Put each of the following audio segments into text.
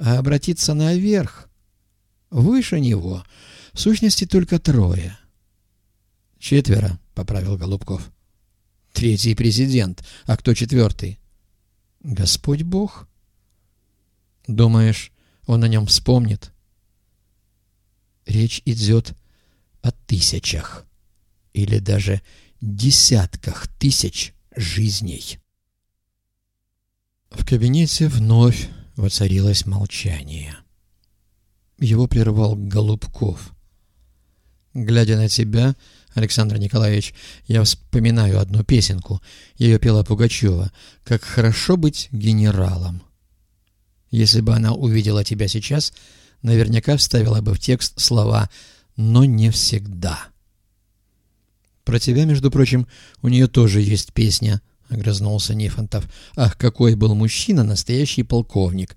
а обратиться наверх. Выше него в сущности только трое. «Четверо», — поправил Голубков. «Третий президент. А кто четвертый?» «Господь Бог». «Думаешь, он о нем вспомнит?» «Речь идет о тысячах или даже десятках тысяч жизней». В кабинете вновь воцарилось молчание. Его прервал Голубков. «Глядя на тебя, Александр Николаевич, я вспоминаю одну песенку. Ее пела Пугачева. «Как хорошо быть генералом». Если бы она увидела тебя сейчас, наверняка вставила бы в текст слова «но не всегда». Про тебя, между прочим, у нее тоже есть песня — огрызнулся Нифонтов. «Ах, какой был мужчина, настоящий полковник!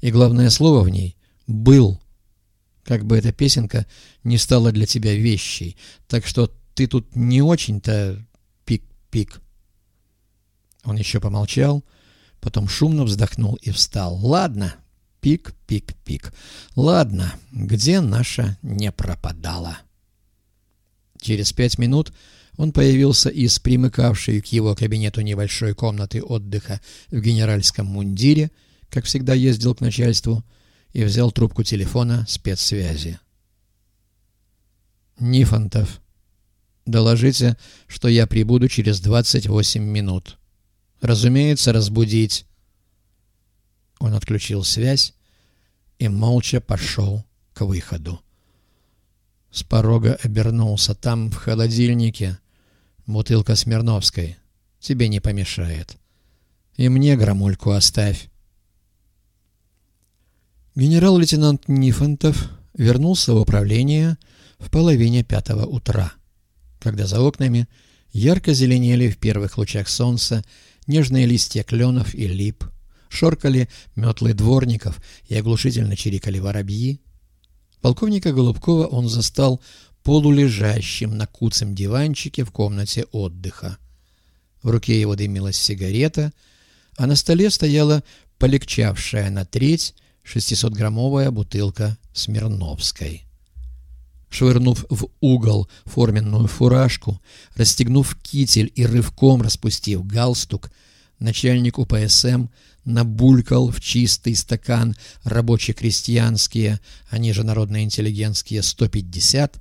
И главное слово в ней — «был». Как бы эта песенка не стала для тебя вещей, так что ты тут не очень-то пик-пик». Он еще помолчал, потом шумно вздохнул и встал. «Ладно, пик-пик-пик. Ладно, где наша не пропадала?» Через пять минут он появился из примыкавшей к его кабинету небольшой комнаты отдыха в генеральском мундире, как всегда ездил к начальству, и взял трубку телефона спецсвязи. «Нифонтов, доложите, что я прибуду через 28 минут. Разумеется, разбудить». Он отключил связь и молча пошел к выходу. С порога обернулся. Там, в холодильнике, бутылка Смирновской. Тебе не помешает. И мне грамульку оставь. Генерал-лейтенант Нифонтов вернулся в управление в половине пятого утра, когда за окнами ярко зеленели в первых лучах солнца нежные листья кленов и лип, шоркали метлы дворников и оглушительно чирикали воробьи, Полковника Голубкова он застал полулежащим на куцем диванчике в комнате отдыха. В руке его дымилась сигарета, а на столе стояла полегчавшая на треть 600-граммовая бутылка Смирновской. Швырнув в угол форменную фуражку, расстегнув китель и рывком распустив галстук, начальник УПСМ набулькал в чистый стакан рабоче-крестьянские, они же народно-интеллигентские 150,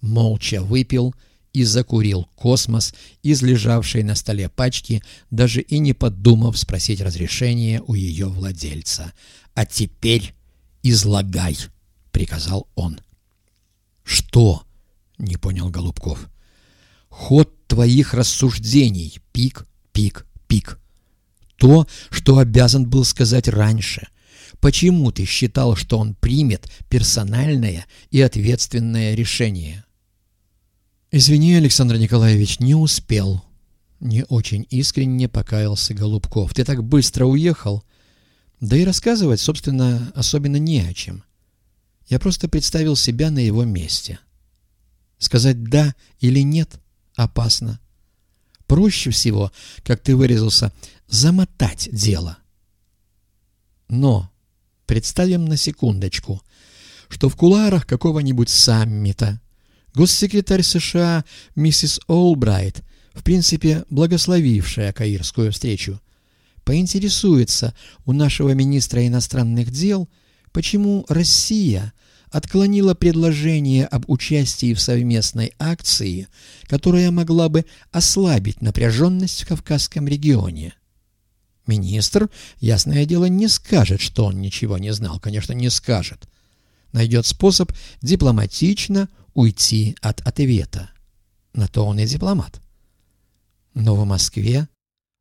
молча выпил и закурил космос из лежавшей на столе пачки, даже и не подумав спросить разрешения у ее владельца. «А теперь излагай», — приказал он. «Что?» — не понял Голубков. «Ход твоих рассуждений. Пик, пик, пик то, что обязан был сказать раньше. Почему ты считал, что он примет персональное и ответственное решение? Извини, Александр Николаевич, не успел. Не очень искренне покаялся Голубков. Ты так быстро уехал. Да и рассказывать, собственно, особенно не о чем. Я просто представил себя на его месте. Сказать «да» или «нет» опасно. Проще всего, как ты выразился, замотать дело. Но представим на секундочку, что в куларах какого-нибудь саммита госсекретарь США миссис Олбрайт, в принципе благословившая Каирскую встречу, поинтересуется у нашего министра иностранных дел, почему Россия отклонила предложение об участии в совместной акции, которая могла бы ослабить напряженность в Кавказском регионе. Министр, ясное дело, не скажет, что он ничего не знал, конечно, не скажет. Найдет способ дипломатично уйти от ответа. На то он и дипломат. Но в Москве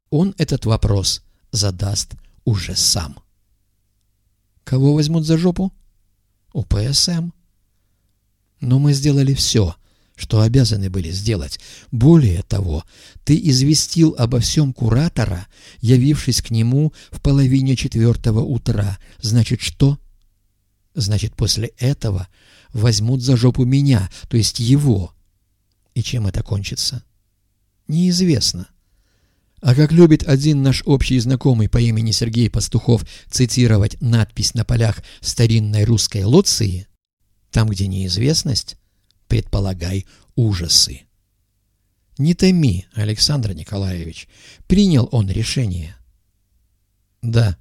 он этот вопрос задаст уже сам. Кого возьмут за жопу? УПСМ. Но мы сделали все, что обязаны были сделать. Более того, ты известил обо всем куратора, явившись к нему в половине четвертого утра. Значит, что? Значит, после этого возьмут за жопу меня, то есть его. И чем это кончится? Неизвестно. А как любит один наш общий знакомый по имени Сергей Пастухов цитировать надпись на полях старинной русской Луции, там, где неизвестность, предполагай ужасы. Не томи, Александр Николаевич, принял он решение. Да,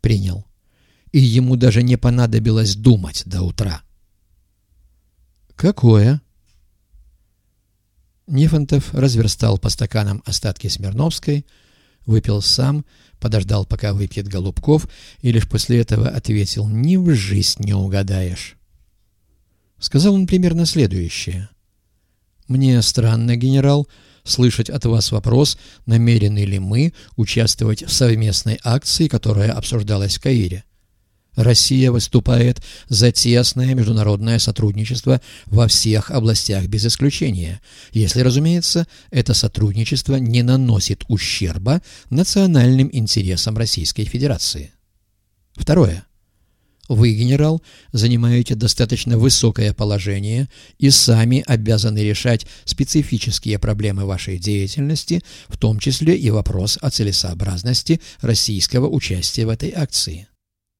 принял. И ему даже не понадобилось думать до утра. Какое? Нифонтов разверстал по стаканам остатки Смирновской, выпил сам, подождал, пока выпьет Голубков, и лишь после этого ответил «Ни в жизнь не угадаешь». Сказал он примерно следующее. «Мне странно, генерал, слышать от вас вопрос, намерены ли мы участвовать в совместной акции, которая обсуждалась в Каире. Россия выступает за тесное международное сотрудничество во всех областях без исключения, если, разумеется, это сотрудничество не наносит ущерба национальным интересам Российской Федерации. Второе. Вы, генерал, занимаете достаточно высокое положение и сами обязаны решать специфические проблемы вашей деятельности, в том числе и вопрос о целесообразности российского участия в этой акции.